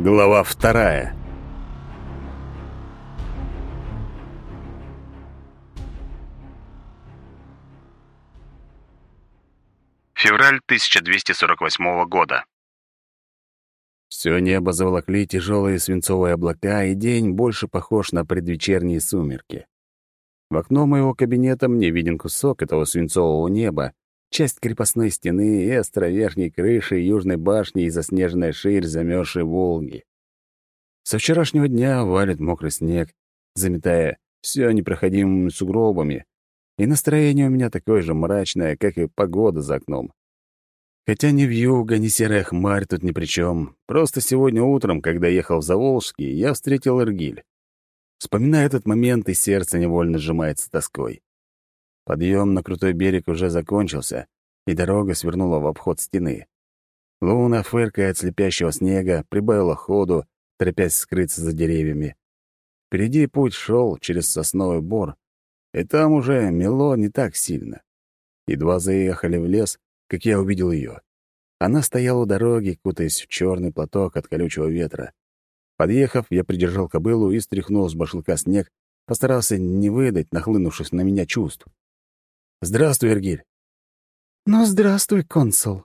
Глава вторая. Февраль 1248 года. Все небо заволокли тяжелые свинцовые облака, и день больше похож на предвечерние сумерки. В окно моего кабинета мне виден кусок этого свинцового неба, часть крепостной стены и островерхней крыши южной башни и заснеженная ширь замерзшей Волги. Со вчерашнего дня валит мокрый снег, заметая все непроходимыми сугробами, и настроение у меня такое же мрачное, как и погода за окном. Хотя ни вьюга, ни серая хмарь тут ни при чем. Просто сегодня утром, когда ехал в Заволжский, я встретил Иргиль. Вспоминая этот момент, и сердце невольно сжимается тоской. Подъем на крутой берег уже закончился, и дорога свернула в обход стены. Луна, фыркая от слепящего снега, прибавила ходу, торопясь скрыться за деревьями. Впереди путь шел через сосновый бор, и там уже мело не так сильно. Едва заехали в лес, как я увидел ее. Она стояла у дороги, кутаясь в черный платок от колючего ветра. Подъехав, я придержал кобылу и, стряхнул с башлыка снег, постарался не выдать нахлынувшись на меня чувств. «Здравствуй, Эргиль». «Ну, здравствуй, консул».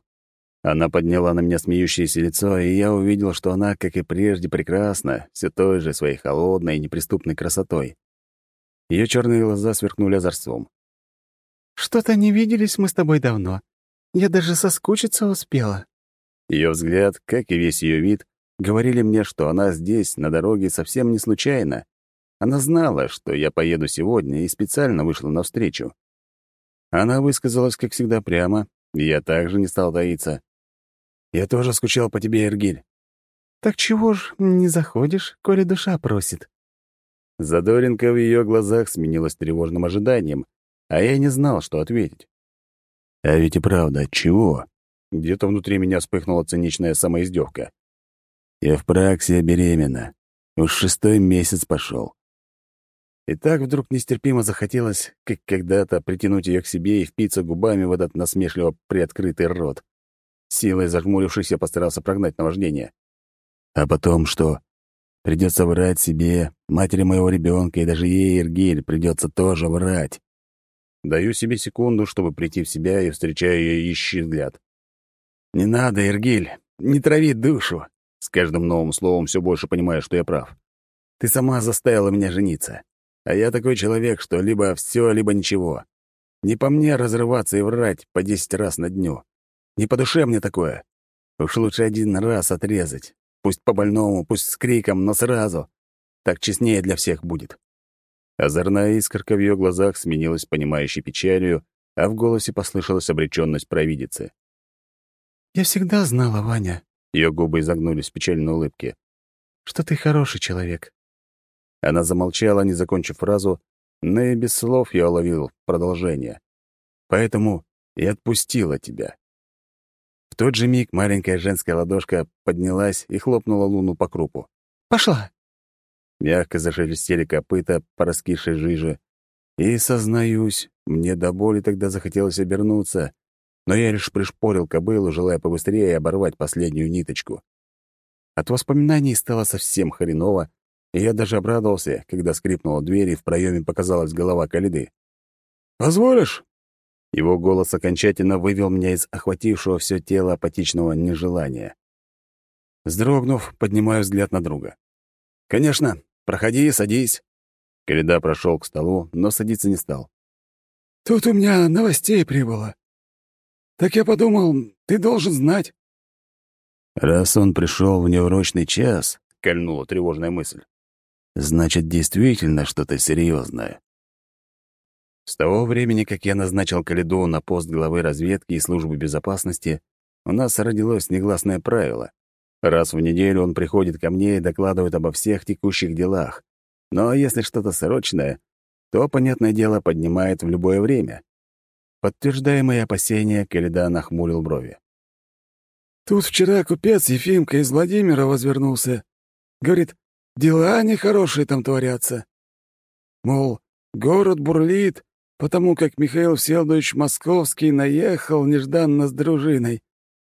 Она подняла на меня смеющееся лицо, и я увидел, что она, как и прежде, прекрасна, все той же своей холодной и неприступной красотой. Ее черные глаза сверкнули озорством. «Что-то не виделись мы с тобой давно. Я даже соскучиться успела». Ее взгляд, как и весь ее вид, говорили мне, что она здесь, на дороге, совсем не случайно. Она знала, что я поеду сегодня, и специально вышла навстречу. Она высказалась, как всегда, прямо, и я также не стал таиться. «Я тоже скучал по тебе, Эргиль». «Так чего ж не заходишь, коли душа просит?» Задоринка в ее глазах сменилась тревожным ожиданием, а я не знал, что ответить. А ведь и правда, чего? Где-то внутри меня вспыхнула циничная самоиздевка. Я в праксе беременна. Уж шестой месяц пошел. И так вдруг нестерпимо захотелось, как когда-то, притянуть ее к себе и впиться губами в этот насмешливо приоткрытый рот. Силой зажмурившись, я постарался прогнать наваждение. А потом что? Придется врать себе, матери моего ребенка, и даже ей, Иргиль, придется тоже врать. Даю себе секунду, чтобы прийти в себя, и встречаю ее ищи взгляд. «Не надо, Иргиль, не трави душу!» С каждым новым словом все больше понимаю, что я прав. «Ты сама заставила меня жениться. А я такой человек, что либо все, либо ничего. Не по мне разрываться и врать по десять раз на дню. Не по душе мне такое. Уж лучше один раз отрезать. Пусть по-больному, пусть с криком, но сразу. Так честнее для всех будет». Озорная искорка в ее глазах сменилась понимающей печалью, а в голосе послышалась обреченность провидицы. «Я всегда знала, Ваня», — ее губы изогнулись в печальной улыбке, «что ты хороший человек. Она замолчала, не закончив фразу, но и без слов я уловил продолжение. Поэтому и отпустила тебя. В тот же миг маленькая женская ладошка поднялась и хлопнула Луну по крупу. «Пошла!» Мягко зашелестели копыта по раскисшей жиже. И, сознаюсь, мне до боли тогда захотелось обернуться, но я лишь пришпорил кобылу, желая побыстрее оборвать последнюю ниточку. От воспоминаний стало совсем хреново, и я даже обрадовался, когда скрипнула дверь, и в проеме показалась голова Калиды. «Позволишь?» Его голос окончательно вывел меня из охватившего все тело апатичного нежелания. Вздрогнув, поднимаю взгляд на друга. «Конечно, проходи, садись». Каледа прошел к столу, но садиться не стал. «Тут у меня новостей прибыло. Так я подумал, ты должен знать». «Раз он пришел в неурочный час», — кольнула тревожная мысль, Значит, действительно что-то серьезное. С того времени, как я назначил Калиду на пост главы разведки и службы безопасности, у нас родилось негласное правило. Раз в неделю он приходит ко мне и докладывает обо всех текущих делах. Но если что-то срочное, то, понятное дело, поднимает в любое время. Подтверждая мои опасения, Калида нахмурил брови. «Тут вчера купец Ефимка из Владимира возвернулся. Говорит, Дела нехорошие там творятся. Мол, город бурлит, потому как Михаил Всеволодович Московский наехал нежданно с дружиной.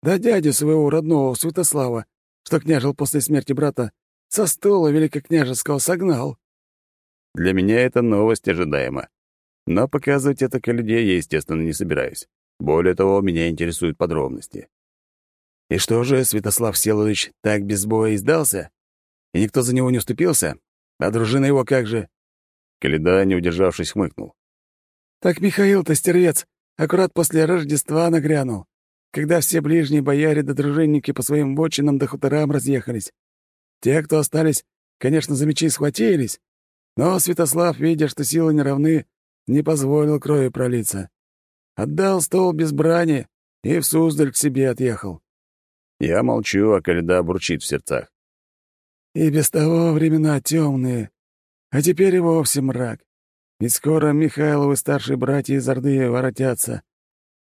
Да дядю своего родного, Святослава, что княжил после смерти брата, со стола великокняжеского согнал». Для меня это новость ожидаема. Но показывать это Каледе я, естественно, не собираюсь. Более того, меня интересуют подробности. И что же, Святослав Селович так без боя и сдался? И никто за него не уступился? А дружина его как же? Каледа, не удержавшись, хмыкнул. Так Михаил-то стервец аккурат после Рождества нагрянул, когда все ближние бояре да дружинники по своим бочинам да хуторам разъехались. Те, кто остались, конечно, за мечи схватились, но Святослав, видя, что силы не равны, не позволил крови пролиться. Отдал стол без брани и в Суздаль к себе отъехал. Я молчу, а Каледа бурчит в сердцах. И без того времена темные, а теперь и вовсе мрак. Ведь скоро Михайловы старшие братья из Орды воротятся.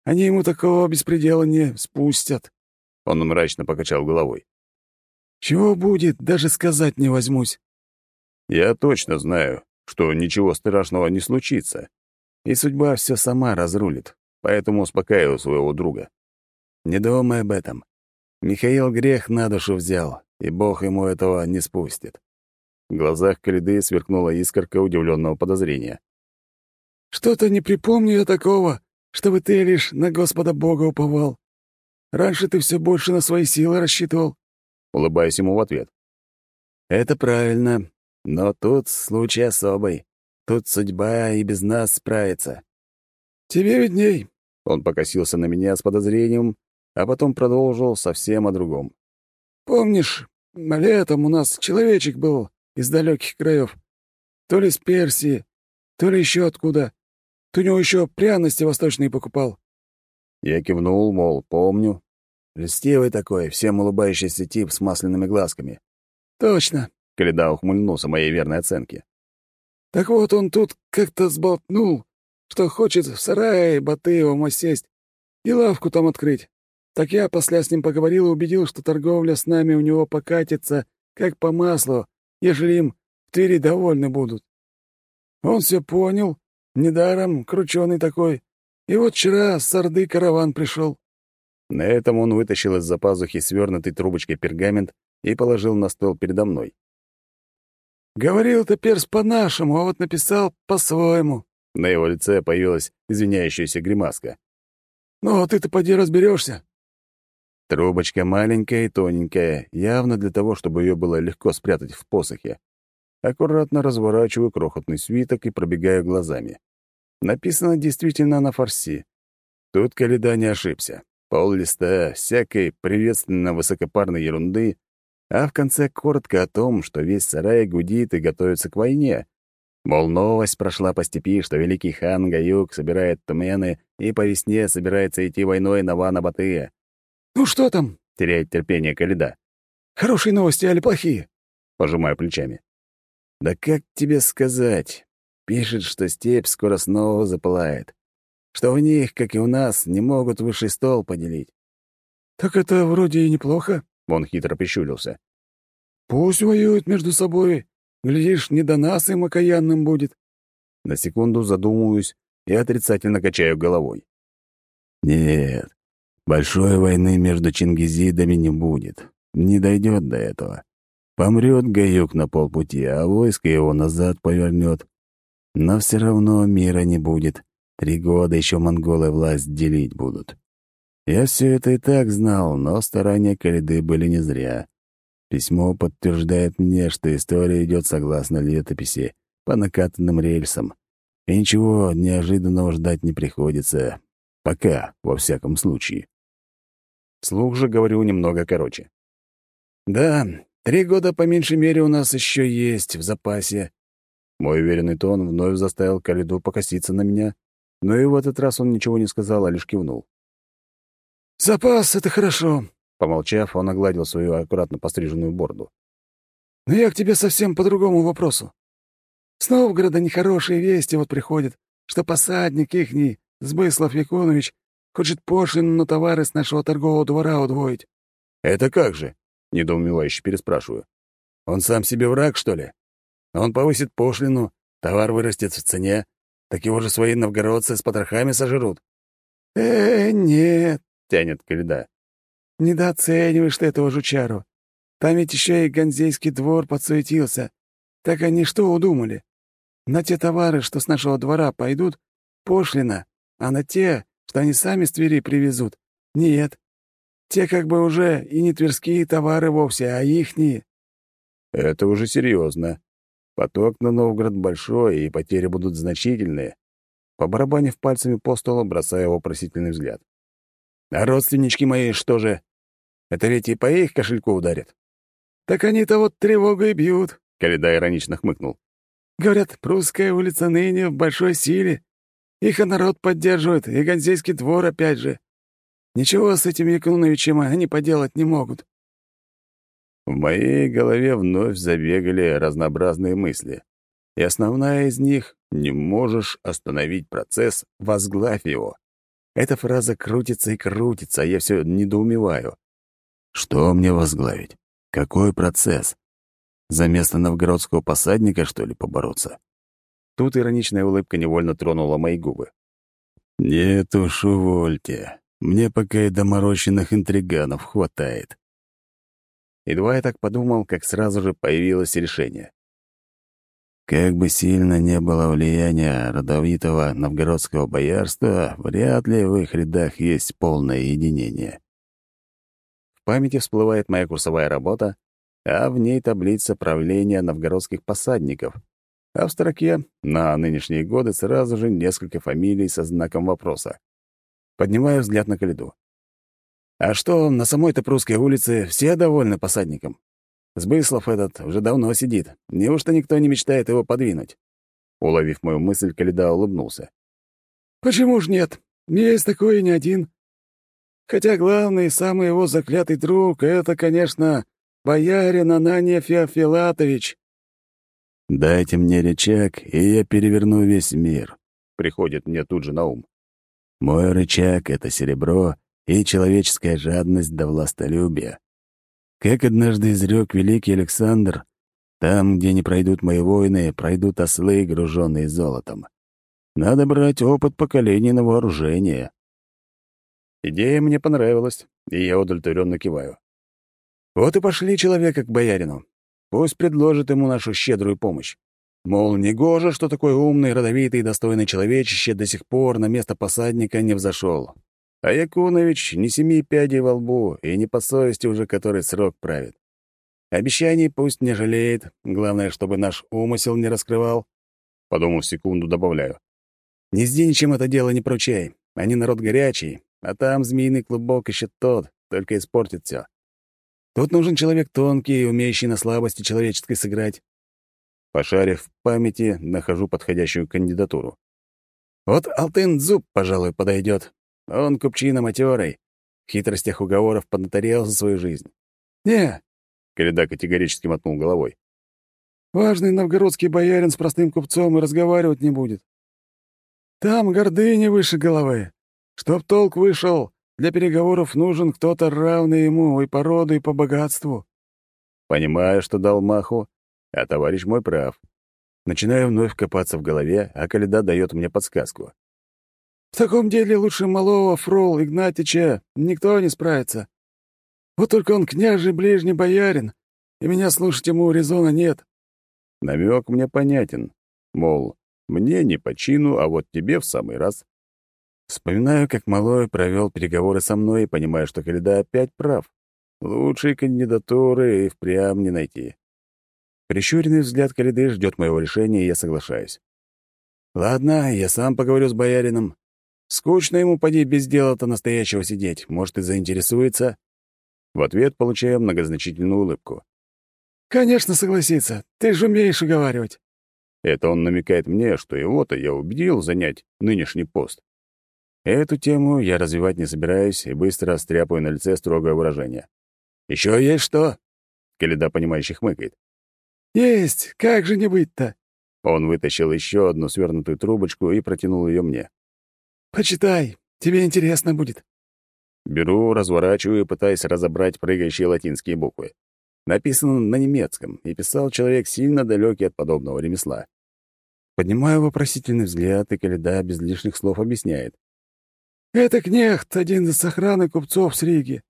Они ему такого беспредела не спустят. Он мрачно покачал головой. Чего будет, даже сказать не возьмусь. Я точно знаю, что ничего страшного не случится, и судьба все сама разрулит, поэтому успокаиваю своего друга. Не думай об этом. Михаил грех на душу взял, и Бог ему этого не спустит. В глазах Калиды сверкнула искорка удивленного подозрения. «Что-то не припомню я такого, чтобы ты лишь на Господа Бога уповал. Раньше ты все больше на свои силы рассчитывал». Улыбаюсь ему в ответ. «Это правильно, но тут случай особый. Тут судьба и без нас справится». «Тебе видней». Он покосился на меня с подозрением, а потом продолжил совсем о другом. «Помнишь, летом у нас человечек был из далеких краев. То ли с Персии, то ли еще откуда. Ты у него еще пряности восточные покупал. Я кивнул, мол, помню. Льстивый такой, всем улыбающийся тип с масляными глазками. Точно. Каледа ухмыльнулся моей верной оценке. Так вот он тут как-то сболтнул, что хочет в сарае Батыевом осесть и лавку там открыть. Так я после с ним поговорил и убедил, что торговля с нами у него покатится, как по маслу, ежели им в Твери довольны будут. Он все понял, недаром крученый такой. И вот вчера с Орды караван пришел. На этом он вытащил из-за пазухи свернутый трубочкой пергамент и положил на стол передо мной. «Говорил-то перс по-нашему, а вот написал по-своему». На его лице появилась извиняющаяся гримаска. «Ну, а ты-то поди разберешься. Трубочка маленькая и тоненькая, явно для того, чтобы ее было легко спрятать в посохе. Аккуратно разворачиваю крохотный свиток и пробегаю глазами. Написано действительно на фарси. Тут Каледа не ошибся. Пол листа всякой приветственно-высокопарной ерунды, а в конце коротко о том, что весь сарай гудит и готовится к войне. Мол, новость прошла по степи, что великий хан Гаюк собирает тумены и по весне собирается идти войной на Вана-Батыя. «Ну что там?» — теряет терпение Каледа. «Хорошие новости или плохие?» — пожимаю плечами. «Да как тебе сказать? Пишет, что степь скоро снова запылает. Что в них, как и у нас, не могут высший стол поделить». «Так это вроде и неплохо», — он хитро прищурился. «Пусть воюют между собой. Глядишь, не до нас им окаянным будет». На секунду задумываюсь и отрицательно качаю головой. «Нет, Большой войны между чингизидами не будет. Не дойдет до этого. Помрет Гаюк на полпути, а войско его назад повернет. Но все равно мира не будет. Три года еще монголы власть делить будут. Я все это и так знал, но старания Калиды были не зря. Письмо подтверждает мне, что история идет согласно летописи, по накатанным рельсам. И ничего неожиданного ждать не приходится. Пока, во всяком случае. Слух же говорю немного короче. «Да, три года по меньшей мере у нас еще есть в запасе». Мой уверенный тон вновь заставил Калиду покоситься на меня, но и в этот раз он ничего не сказал, а лишь кивнул. «Запас — это хорошо», — помолчав, он огладил свою аккуратно постриженную борду. «Но я к тебе совсем по другому вопросу. С Новгорода нехорошие вести вот приходят, что посадник ихний, Сбыслав Якунович, Хочет пошлину на товары с нашего торгового двора удвоить». «Это как же?» — недоумевающе переспрашиваю. «Он сам себе враг, что ли? Он повысит пошлину, товар вырастет в цене, так его же свои новгородцы с потрохами сожрут». «Э, нет», — тянет Каледа. «Недооцениваешь ты этого жучару. Там ведь еще и Ганзейский двор подсуетился. Так они что удумали? На те товары, что с нашего двора пойдут, пошлина, а на те, что они сами с Твери привезут, нет. Те как бы уже и не тверские товары вовсе, а ихние. Это уже серьезно. Поток на Новгород большой, и потери будут значительные. По барабане в пальцами по столу, бросая вопросительный взгляд. А родственнички мои что же? Это ведь и по их кошельку ударит. Так они-то вот тревогу и бьют, — Каледа иронично хмыкнул. Говорят, прусская улица ныне в большой силе. Их и народ поддерживает, и Ганзейский двор опять же. Ничего с этим Якуновичем они поделать не могут. В моей голове вновь забегали разнообразные мысли. И основная из них — «не можешь остановить процесс, возглавь его». Эта фраза крутится и крутится, а я все недоумеваю. Что мне возглавить? Какой процесс? За место новгородского посадника, что ли, побороться? Тут ироничная улыбка невольно тронула мои губы. «Нет уж, увольте. Мне пока и доморощенных интриганов хватает». Едва я так подумал, как сразу же появилось решение. Как бы сильно не было влияния родовитого новгородского боярства, вряд ли в их рядах есть полное единение. В памяти всплывает моя курсовая работа, а в ней таблица правления новгородских посадников, а в строке на нынешние годы сразу же несколько фамилий со знаком вопроса. Поднимаю взгляд на Калиду. А что, на самой-то прусской улице все довольны посадником? Сбыслов этот уже давно сидит. Неужто никто не мечтает его подвинуть? Уловив мою мысль, Каледа улыбнулся. «Почему ж нет? Есть такой и не один. Хотя главный и самый его заклятый друг — это, конечно, боярин Анания Феофилатович». «Дайте мне рычаг, и я переверну весь мир», — приходит мне тут же на ум. «Мой рычаг — это серебро и человеческая жадность до властолюбия. Как однажды изрек великий Александр, там, где не пройдут мои воины, пройдут ослы, груженные золотом. Надо брать опыт поколений на вооружение. Идея мне понравилась, и я удовлетворенно киваю. Вот и пошли человека к боярину. Пусть предложит ему нашу щедрую помощь. Мол, негоже, что такой умный, родовитый и достойный человечище до сих пор на место посадника не взошел. А Якунович не семи пядей во лбу и не по совести уже который срок правит. Обещаний пусть не жалеет, главное, чтобы наш умысел не раскрывал. Подумав секунду, добавляю. Не с ничем это дело не поручай. Они народ горячий, а там змеиный клубок еще тот, только испортит все. Тут нужен человек тонкий, умеющий на слабости человеческой сыграть. Пошарив в памяти, нахожу подходящую кандидатуру. Вот Алтын Зуб, пожалуй, подойдет. Он купчина матерый, в хитростях уговоров поднаторел за свою жизнь. «Не!» — Коляда категорически мотнул головой. «Важный новгородский боярин с простым купцом и разговаривать не будет. Там гордыня выше головы. Чтоб толк вышел, для переговоров нужен кто-то равный ему и по роду, и по богатству». Понимаю, что дал маху, а товарищ мой прав. Начинаю вновь копаться в голове, а Коляда дает мне подсказку. В таком деле лучше малого Фрол Игнатича никто не справится. Вот только он княжий ближний боярин, и меня слушать ему резона нет. Намек мне понятен. Мол, мне не по чину, а вот тебе в самый раз. Вспоминаю, как Малой провел переговоры со мной и понимаю, что Каледа опять прав. Лучшие кандидатуры и впрямь не найти. Прищуренный взгляд Каледы ждет моего решения, и я соглашаюсь. Ладно, я сам поговорю с боярином. Скучно ему, поди, без дела-то настоящего сидеть. Может, и заинтересуется?» В ответ получаю многозначительную улыбку. «Конечно согласится. Ты же умеешь уговаривать». Это он намекает мне, что его-то я убедил занять нынешний пост. Эту тему я развивать не собираюсь и быстро стряпаю на лице строгое выражение. «Еще есть что?» Каледа, понимающий, хмыкает. «Есть! Как же не быть-то?» Он вытащил еще одну свернутую трубочку и протянул ее мне. «Почитай, тебе интересно будет». Беру, разворачиваю, пытаясь разобрать прыгающие латинские буквы. Написано на немецком, и писал человек сильно далекий от подобного ремесла. Поднимаю вопросительный взгляд, и Каледа без лишних слов объясняет. «Это кнехт, один из охраны купцов с Риги.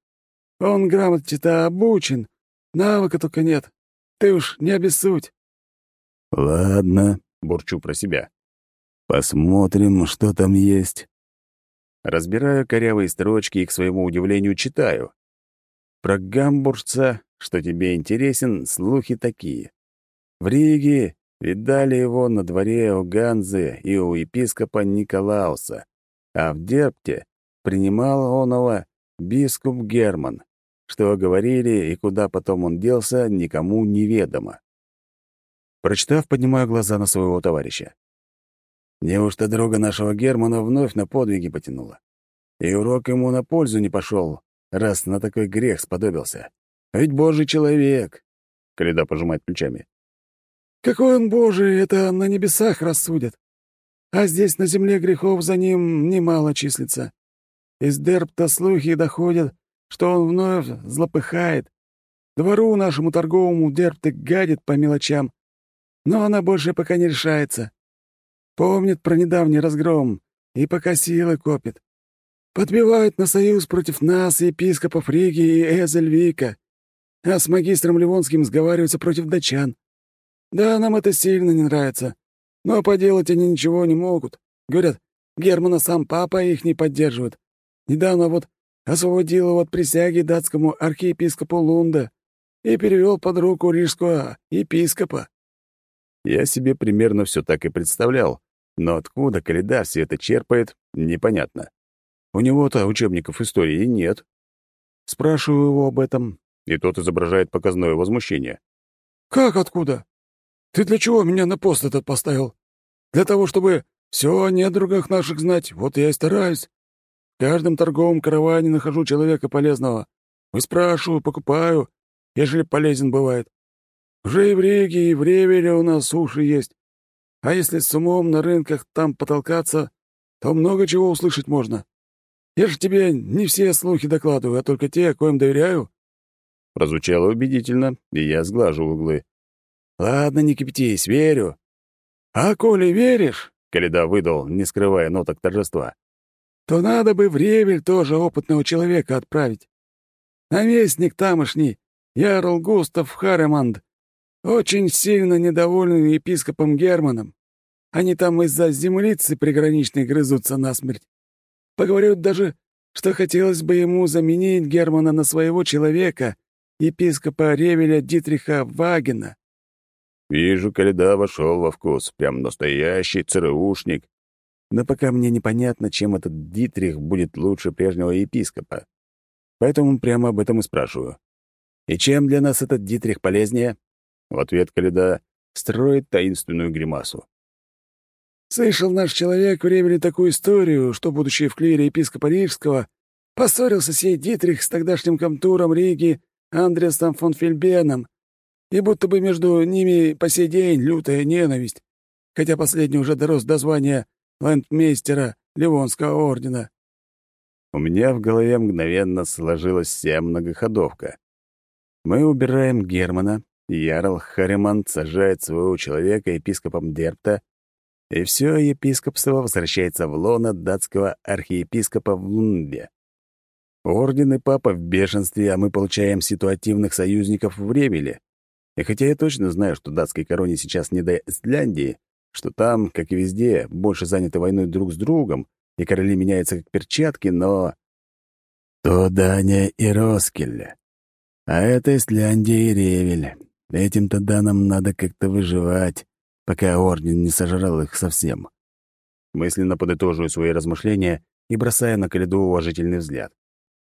Он грамоте-то обучен, Навыка только нет. Ты уж не обессудь». «Ладно», — бурчу про себя. «Посмотрим, что там есть». Разбираю корявые строчки и, к своему удивлению, читаю. Про гамбуржца, что тебе интересен, слухи такие. В Риге видали его на дворе у Ганзы и у епископа Николауса, а в Дерпте принимал оного бискуп Герман. Что говорили и куда потом он делся, никому неведомо. Прочитав, поднимаю глаза на своего товарища. Неужто друга нашего Германа вновь на подвиги потянула? И урок ему на пользу не пошел, раз на такой грех сподобился. Ведь божий человек. Коляда пожимает плечами. Какой он божий, это на небесах рассудят. А здесь на земле грехов за ним немало числится. Из Дерпта слухи доходят, что он вновь злопыхает. Двору нашему торговому Дерпты гадит по мелочам, но она больше пока не решается. Помнит про недавний разгром и пока силы копит. Подбивает на союз против нас, епископов Риги и Эзельвика, а с магистром Ливонским сговаривается против датчан. Да, нам это сильно не нравится, но поделать они ничего не могут. Говорят, Германа сам папа их не поддерживает. Недавно вот освободил его от присяги датскому архиепископу Лунда и перевел под руку рижского епископа. Я себе примерно все так и представлял, но откуда все это черпает, непонятно. У него-то учебников истории нет. Спрашиваю его об этом, и тот изображает показное возмущение. «Как откуда? Ты для чего меня на пост этот поставил? Для того, чтобы все о недругах наших знать, вот я и стараюсь. В каждом торговом караване нахожу человека полезного. Выспрашиваю, покупаю, ежели полезен бывает. Уже и в Риге, и в Ревеле у нас суши есть. А если с умом на рынках там потолкаться, то много чего услышать можно. Я же тебе не все слухи докладываю, а только те, коим доверяю». Прозвучало убедительно, и я сглажу углы. «Ладно, не кипятись, верю». «А коли веришь», — Каледа выдал, не скрывая ноток торжества, «то надо бы в Ревель тоже опытного человека отправить. Наместник тамошний, Ярл Густав Хареманд, очень сильно недоволен епископом Германом. Они там из-за землицы приграничной грызутся насмерть. Поговорят даже, что хотелось бы ему заменить Германа на своего человека, епископа Ревеля Дитриха Вагена. Вижу, Каледа вошел во вкус, прям настоящий ЦРУшник. Но пока мне непонятно, чем этот Дитрих будет лучше прежнего епископа. Поэтому прямо об этом и спрашиваю. И чем для нас этот Дитрих полезнее? В ответ Каледа строит таинственную гримасу. Слышал наш человек в Ревеле такую историю, что, будучи в клире епископа Рижского, поссорился сей Дитрих с тогдашним комтуром Риги Андреасом фон Фильбеном, и будто бы между ними по сей день лютая ненависть, хотя последний уже дорос до звания лэндмейстера Ливонского ордена. У меня в голове мгновенно сложилась вся многоходовка. Мы убираем Германа, Ярл Хареман сажает своего человека епископом Дерпта, и все епископство возвращается в лоно датского архиепископа в Лунде. Орден и папа в бешенстве, а мы получаем ситуативных союзников в Ревеле. И хотя я точно знаю, что датской короне сейчас не до Исляндии, что там, как и везде, больше заняты войной друг с другом, и короли меняются как перчатки, но... То Дания и Роскель. А это Исляндия и Ревель. Этим-то данным надо как-то выживать, пока Орден не сожрал их совсем. Мысленно подытоживаю свои размышления и бросаю на Каледу уважительный взгляд.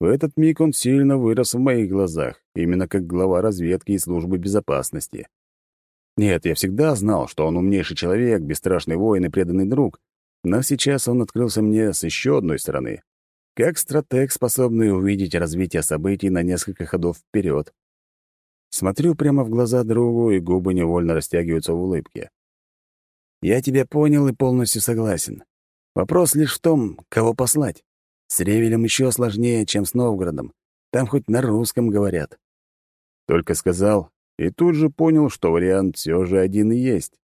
В этот миг он сильно вырос в моих глазах, именно как глава разведки и службы безопасности. Нет, я всегда знал, что он умнейший человек, бесстрашный воин и преданный друг, но сейчас он открылся мне с еще одной стороны, как стратег, способный увидеть развитие событий на несколько ходов вперед. Смотрю прямо в глаза другу, и губы невольно растягиваются в улыбке. «Я тебя понял и полностью согласен. Вопрос лишь в том, кого послать. С Ревелем еще сложнее, чем с Новгородом. Там хоть на русском говорят». Только сказал, и тут же понял, что вариант все же один и есть.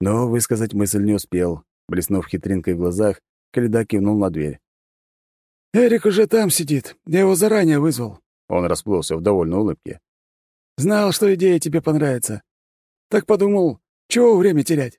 Но высказать мысль не успел. Блеснув хитринкой в глазах, Каледа кивнул на дверь. «Эрик уже там сидит. Я его заранее вызвал». Он расплылся в довольной улыбке. Знал, что идея тебе понравится. Так подумал, чего время терять?»